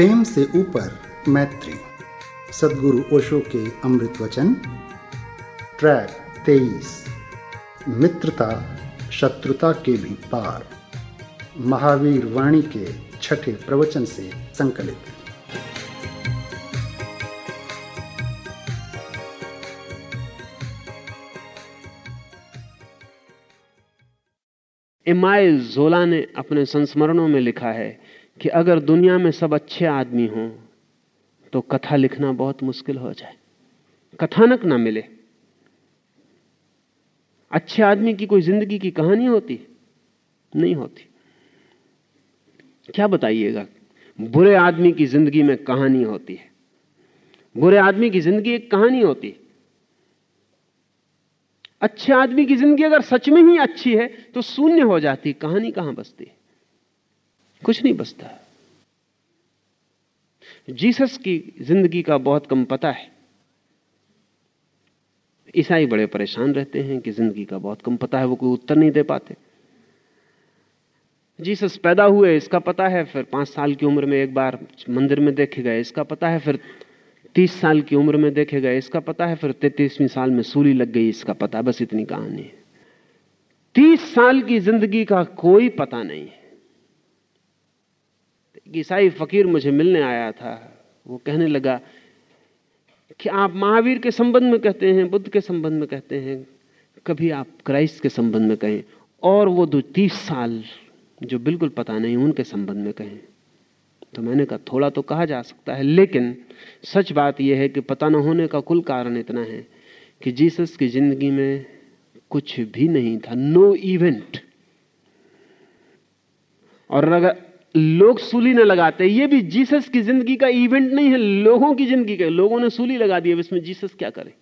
प्रेम से ऊपर मैत्री। सदगुरु ओशो के अमृत वचन। ट्रैक तेईस। मित्रता, शत्रुता के भी पार। महावीर वाणी के छठे प्रवचन से संकलित। इमाइल जोला ने अपने संस्मरणों में लिखा है कि अगर दुनिया में सब अच्छे आदमी हों तो कथा लिखना बहुत मुश्किल हो जाए। कथानक ना मिले। अच्छे आदमी की कोई ज़िंदगी की कहानी होती? नहीं होती। क्या बताइएगा? बुरे आदमी की ज़िंदगी में कहानी होती है। बुरे आदमी की ज़िंदगी एक कहानी होती है। अच्छे आदमी की ज़िंदगी अगर सच में ही अच्छी है तो शून्य हो जाती, कहानी कहाँ बसती? कुछ नहीं बचता। जीसस की ज़िंदगी का बहुत कम पता है। ईसाई बड़े परेशान रहते हैं कि ज़िंदगी का बहुत कम पता है, वो कोई उत्तर नहीं दे पाते। जीसस पैदा हुए, इसका पता है, फिर पाँच साल की उम्र में एक बार मंदिर में देखे गए, इसका पता है, फिर तीस साल की उम्र में देखे गए, इसका पता है, फिर तैतीसवीं साल में सूली लग गई, इसका पता, बस इतनी कहानी है। तीस साल की ज़िंदगी का कोई पता नहीं है। ईसाई फकीर मुझे मिलने आया था। वो कहने लगा कि आप महावीर के संबंध में कहते हैं, बुद्ध के संबंध में कहते हैं, कभी आप क्राइस्ट के संबंध में कहें, और वो दो तीस साल जो बिल्कुल पता नहीं, उनके संबंध में कहें। तो मैंने कहा, थोड़ा तो कहा जा सकता है, लेकिन सच बात यह है कि पता न होने का कुल कारण इतना है कि जीसस की ज़िंदगी में कुछ भी नहीं था, नो इवेंट। और अगर लोग सूली न लगाते, ये भी जीसस की ज़िंदगी का इवेंट नहीं है, लोगों की ज़िंदगी का, लोगों ने सूली लगा दी, अब इसमें जीसस क्या करे?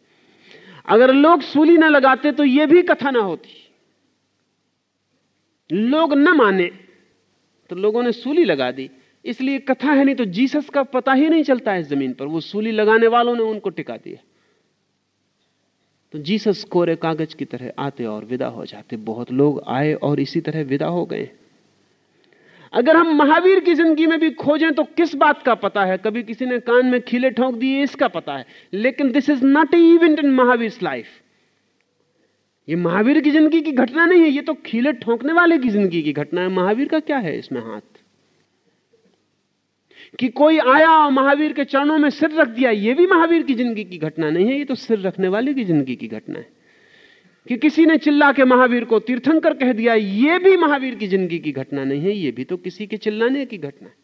अगर लोग सूली न लगाते तो यह भी कथा ना होती। लोग न माने तो लोगों ने सूली लगा दी। इसलिए कथा है, नहीं तो जीसस का पता ही नहीं चलता है ज़मीन पर। वो सूली लगाने वालों ने उनको टिका दिया। तो जीसस कोरे कागज़ की तरह आते और विदा हो जाते। बहुत लोग आए और इसी तरह विदा हो गए। अगर हम महावीर की ज़िंदगी में भी खोजें तो किस बात का पता है? कभी किसी ने कान में खिले ठोंक दिए, इसका पता है। लेकिन this is not a event in Mahavir life ये महावीर की ज़िंदगी की घटना नहीं है, ये तो खिले ठोंकने वाले की ज़िंदगी की घटना है। महावीर का क्या है इसमें हाथ? कि कोई आया और महावीर के चरणों में सिर रख दिया यह भी महावीर की ज़िंदगी की घटना नहीं है, ये तो सिर रखने वाले की ज़िंदगी की घटना है। कि किसी ने चिल्ला के महावीर को तीर्थंकर कह दिया यह भी महावीर की ज़िंदगी की घटना नहीं है यह भी तो किसी के चिल्लाने की घटना है।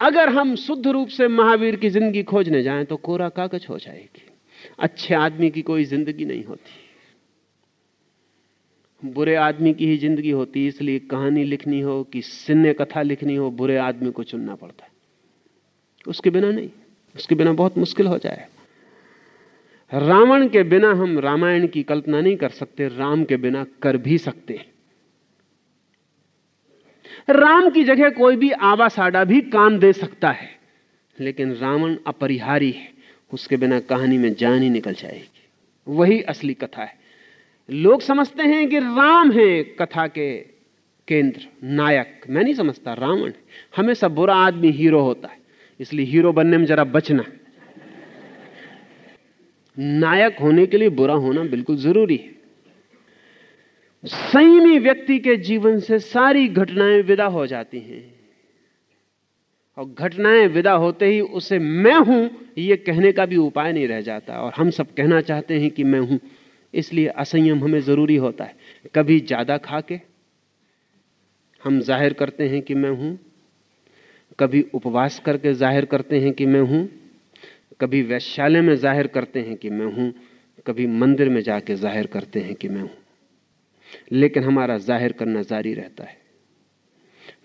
अगर हम शुद्ध रूप से महावीर की ज़िंदगी खोजने जाएँ तो कोरा कागज़ हो जाएगी। अच्छे आदमी की कोई ज़िंदगी नहीं होती। बुरे आदमी की ही ज़िंदगी होती, इसलिए कहानी लिखनी हो कि सिन्ने कथा लिखनी हो, बुरे आदमी को चुनना पड़ता है। उसके बिना नहीं, उसके बिना बहुत मुश्किल हो जाए। रावण के बिना हम रामायण की कल्पना नहीं कर सकते, राम के बिना कर भी सकते राम की जगह कोई भी आवा साडा भी काम दे सकता है, लेकिन रावण अपरिहारी है, उसके बिना कहानी में जान ही निकल जाएगी। वही असली कथा है। लोग समझते हैं कि राम है कथा के केंद्र, नायक। मैं नहीं समझता, रावण हमेशा बुरा आदमी हीरो होता है, इसलिए हीरो बनने में जरा बचना। नायक होने के लिए बुरा होना बिल्कुल ज़रूरी है। संयमी व्यक्ति के जीवन से सारी घटनाएँ विदा हो जाती हैं। और घटनाएँ विदा होते ही उसे मैं हूँ यह कहने का भी उपाय नहीं रह जाता। और हम सब कहना चाहते हैं कि मैं हूँ, इसलिए असंयम हमें ज़रूरी होता है। कभी ज़्यादा खा के हम ज़ाहिर करते हैं कि मैं हूँ, कभी उपवास करके ज़ाहिर करते हैं कि मैं हूँ कभी वैश्यालय में ज़ाहिर करते हैं कि मैं हूँ, कभी मंदिर में जाके ज़ाहिर करते हैं कि मैं हूँ। लेकिन हमारा ज़ाहिर करना जारी रहता है।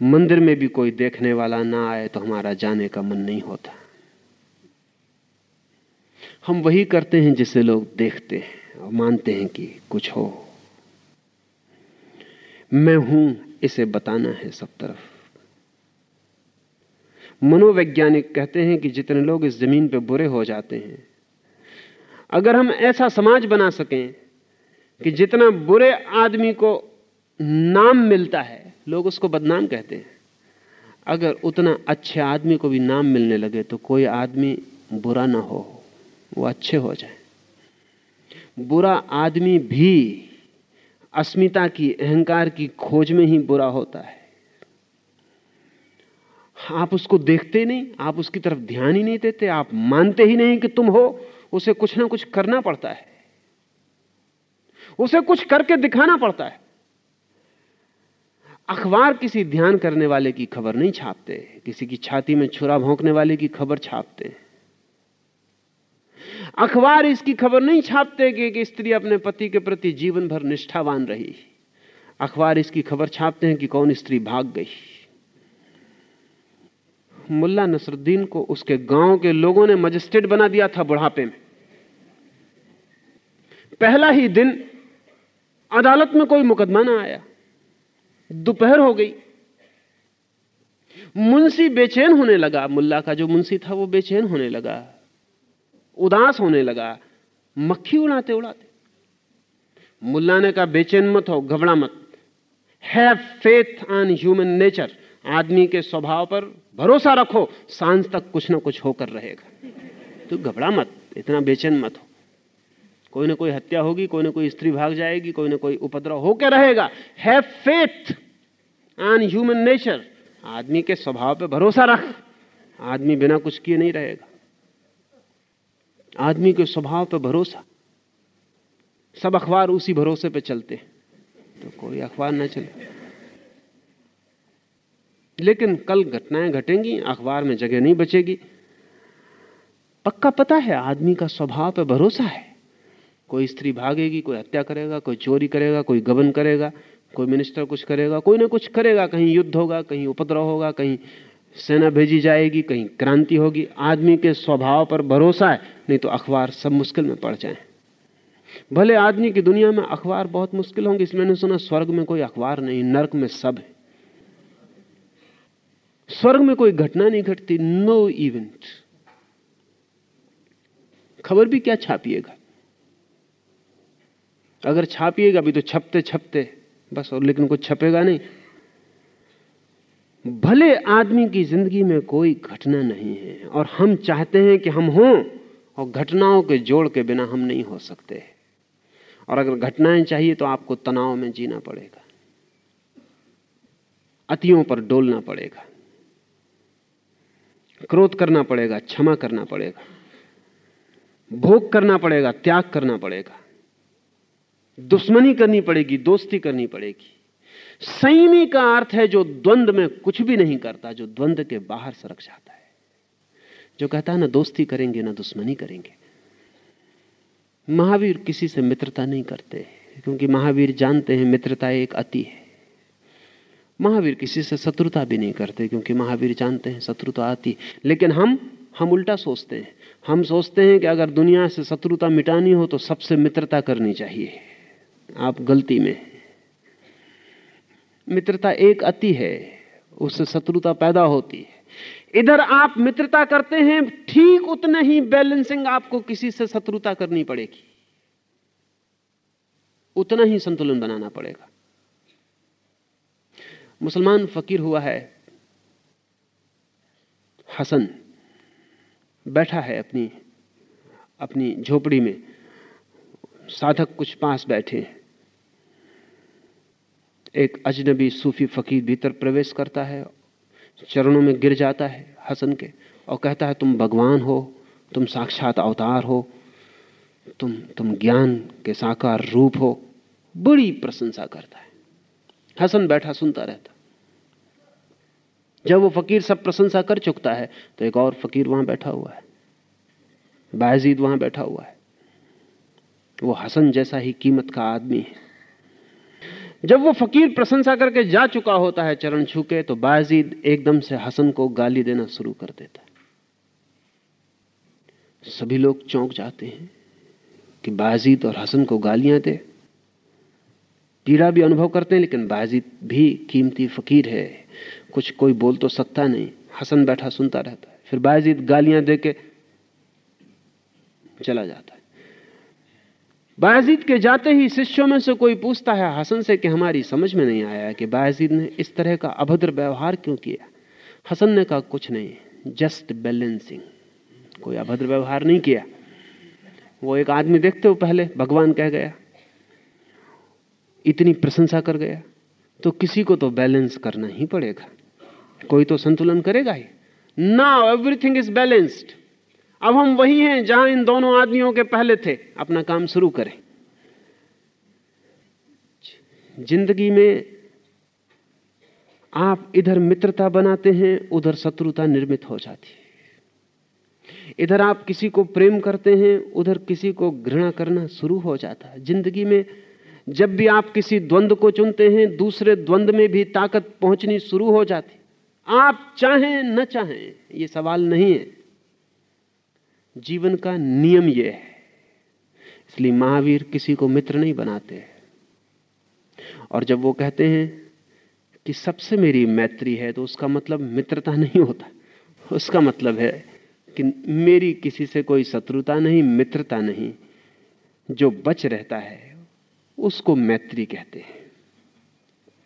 मंदिर में भी कोई देखने वाला ना आए तो हमारा जाने का मन नहीं होता। हम वही करते हैं जिसे लोग देखते हैं और मानते हैं कि कुछ हो। मैं हूँ, इसे बताना है सब तरफ़। मनोवैज्ञानिक कहते हैं कि जितने लोग इस ज़मीन पर बुरे हो जाते हैं। अगर हम ऐसा समाज बना सकें कि जितना बुरे आदमी को नाम मिलता है, लोग उसको बदनाम कहते हैं। अगर उतना अच्छे आदमी को भी नाम मिलने लगे तो कोई आदमी बुरा ना हो, वो अच्छे हो जाए। बुरा आदमी भी अस्मिता की, अहंकार की खोज में ही बुरा होता है। आप उसको देखते नहीं, आप उसकी तरफ़ ध्यान ही नहीं देते, आप मानते ही नहीं कि तुम हो, उसे कुछ ना कुछ करना पड़ता है। उसे कुछ करके दिखाना पड़ता है। अखबार किसी ध्यान करने वाले की खबर नहीं छापते, किसी की छाती में छुरा भोंकने वाले की खबर छापते। अखबार इसकी खबर नहीं छापते कि एक स्त्री अपने पति के प्रति जीवन भर निष्ठावान रही। अखबार इसकी खबर छापते हैं कि कौन स्त्री भाग गई। मुल्ला नसरुद्दीन को उसके गाँव के लोगों ने मजिस्ट्रेट बना दिया था बुढ़ापे में। पहला ही दिन अदालत में कोई मुकदमा ना आया। दोपहर हो गई। मुंशी बेचैन होने लगा। मुल्ला का जो मुंशी था वो बेचैन होने लगा। उदास होने लगा। मक्खी उड़ाते उड़ाते। मुल्ला ने कहा, बेचैन मत हो, घबरा मत। Have faith on human nature आदमी के स्वभाव पर भरोसा रखो साँझ तक कुछ ना कुछ होकर रहेगा। तो घबरा मत, इतना बेचैन मत हो। कोई ना कोई हत्या होगी, कोई ना कोई स्त्री भाग जाएगी, कोई ना कोई उपद्रव होकर रहेगा। Have faith on human nature आदमी के स्वभाव पे भरोसा रख। आदमी बिना कुछ किए नहीं रहेगा। आदमी के स्वभाव पे भरोसा। सब अखबार उसी भरोसे पे चलते तो कोई अखबार ना चले। लेकिन कल घटनाएँ घटेंगी, अखबार में जगह नहीं बचेगी। पक्का पता है, आदमी का स्वभाव पर भरोसा है। कोई स्त्री भागेगी, कोई हत्या करेगा, कोई चोरी करेगा, कोई गबन करेगा, कोई मिनिस्टर कुछ करेगा, कोई ना कुछ करेगा, कहीं युद्ध होगा, कहीं उपद्रव होगा, कहीं सेना भेजी जाएगी, कहीं क्रांति होगी। आदमी के स्वभाव पर भरोसा है, नहीं तो अखबार सब मुश्किल में पड़ जाए। भले आदमी की दुनिया में अखबार बहुत मुश्किल होंगे, इसलिए मैंने सुना, स्वर्ग में कोई अखबार नहीं, नर्क में सब है। स्वर्ग में कोई घटना नहीं घटती नो इवेंट खबर भी क्या छापिएगा? अगर छापिएगा भी तो छपते छपते, बस, और लेकिन कुछ छपेगा नहीं। भले आदमी की ज़िंदगी में कोई घटना नहीं है, और हम चाहते हैं कि हम हों, और घटनाओं के जोड़ के बिना हम नहीं हो सकते। और अगर घटनाएँ चाहिए तो आपको तनाव में जीना पड़ेगा। अतियों पर डोलना पड़ेगा। क्रोध करना पड़ेगा, क्षमा करना पड़ेगा। भोग करना पड़ेगा, त्याग करना पड़ेगा। दुश्मनी करनी पड़ेगी, दोस्ती करनी पड़ेगी। संयमी का अर्थ है जो द्वंद में कुछ भी नहीं करता, जो द्वंद के बाहर सरक जाता है। जो कहता है ना, दोस्ती करेंगे ना दुश्मनी करेंगे। महावीर किसी से मित्रता नहीं करते, क्योंकि महावीर जानते हैं मित्रता एक अति है। महावीर किसी से शत्रुता भी नहीं करते, क्योंकि महावीर जानते हैं शत्रुता आती। लेकिन हम हम उल्टा सोचते हैं। हम सोचते हैं कि अगर दुनिया से शत्रुता मिटानी हो तो सबसे मित्रता करनी चाहिए। आप गलती में मित्रता एक अति है, उससे शत्रुता पैदा होती है। इधर आप मित्रता करते हैं, ठीक उतने ही बैलेंसिंग आपको किसी से शत्रुता करनी पड़ेगी। उतना ही संतुलन बनाना पड़ेगा। मुसलमान फकीर हुआ है। हसन बैठा है अपनी अपनी झोपड़ी में। साधक कुछ पास बैठे। हैं एक अजनबी सूफी फकीर भीतर प्रवेश करता है, चरणों में गिर जाता है हसन के और कहता है, तुम भगवान हो, तुम साक्षात अवतार हो, तुम तुम ज्ञान के साकार रूप हो। बड़ी प्रशंसा करता है। हसन बैठा सुनता रहता। जब वो फकीर सब प्रशंसा कर चुकता है तो एक और फकीर वहाँ बैठा हुआ है। बाजीद वहाँ बैठा हुआ है। वो हसन जैसा ही कीमत का आदमी है। जब वो फकीर प्रशंसा करके जा चुका होता है, चरण छूके तो बाजीद एकदम से हसन को गाली देना शुरू कर देता है। सभी लोग चौंक जाते हैं कि बाजीद और हसन को गालियाँ दे। पीड़ा भी अनुभव करते हैं, लेकिन बाजीद भी कीमती फकीर है। कुछ कोई बोल तो सकता नहीं। हसन बैठा सुनता रहता है। फिर बाजीद गालियाँ दे के चला जाता है। बायजीद के जाते ही शिष्यों में से कोई पूछता है, हसन से कि हमारी समझ में नहीं आया कि बायजीद ने इस तरह का अभद्र व्यवहार क्यों किया? हसन ने कहा, कुछ नहीं जस्ट बैलेंसिंग कोई अभद्र व्यवहार नहीं किया। वो एक आदमी देखते हो पहले, भगवान कह गया, इतनी प्रशंसा कर गया तो किसी को तो बैलेंस करना ही पड़ेगा। कोई तो संतुलन करेगा ही। नाउ एवरीथिंग इज़ बैलेंस्ड अब हम वही हैं जहाँ इन दोनों आदमियों के पहले थे। अपना काम शुरू करें। ज़िंदगी में आप इधर मित्रता बनाते हैं, उधर शत्रुता निर्मित हो जाती है। इधर आप किसी को प्रेम करते हैं, उधर किसी को घृणा करना शुरू हो जाता है। ज़िंदगी में जब भी आप किसी द्वंद्व को चुनते हैं, दूसरे द्वंद्व में भी ताकत पहुंचनी शुरू हो जाती आप चाहें, न चाहें, ये सवाल नहीं है। जीवन का नियम यह है। इसलिए महावीर किसी को मित्र नहीं बनाते। और जब वो कहते हैं कि सबसे मेरी मैत्री है तो उसका मतलब मित्रता नहीं होता। उसका मतलब है कि मेरी किसी से कोई शत्रुता नहीं, मित्रता नहीं। जो बच रहता है, उसको मैत्री कहते हैं।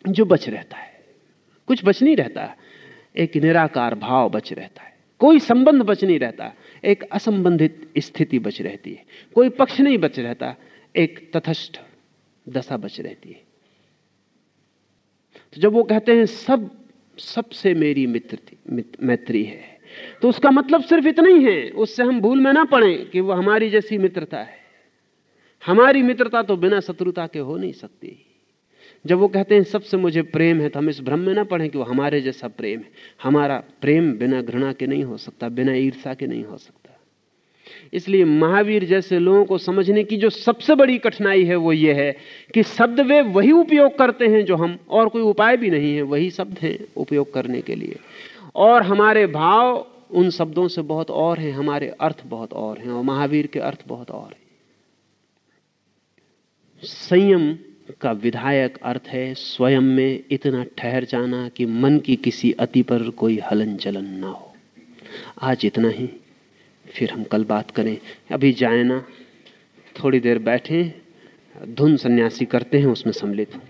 जो बच रहता है, कुछ बच नहीं रहता। एक निराकार भाव बच रहता है। कोई संबंध बच नहीं रहता। एक असंबंधित स्थिति बच रहती है। कोई पक्ष नहीं बच रहता। एक तथस्थ दशा बच रहती है। तो जब वो कहते हैं, सब, सबसे मेरी मित्र मैत्री है। तो उसका मतलब सिर्फ़ इतना ही है। उससे हम भूल में ना पड़े कि वो हमारी जैसी मित्रता है। हमारी मित्रता तो बिना शत्रुता के हो नहीं सकती। जब वो कहते हैं, सबसे मुझे प्रेम है तो हम इस भ्रम में ना पढ़ें कि वो हमारे जैसा प्रेम है। हमारा प्रेम बिना घृणा के नहीं हो सकता, बिना ईर्षा के नहीं हो सकता। इसलिए महावीर जैसे लोगों को समझने की जो सबसे बड़ी कठिनाई है, वो ये है कि शब्द वे वही उपयोग करते हैं जो हम, और कोई उपाय भी नहीं है, वही शब्द हैं उपयोग करने के लिए। और हमारे भाव उन शब्दों से बहुत और हैं, हमारे अर्थ बहुत और हैं, और महावीर के अर्थ बहुत और हैं। संयम का विधायक अर्थ है, स्वयं में इतना ठहर जाना कि मन की किसी अति पर कोई हलन चलन ना हो। आज इतना ही। फिर हम कल बात करें। अभी जाए ना, थोड़ी देर बैठें, धुन सन्यासी करते हैं, उसमें सम्मिलित हूँ।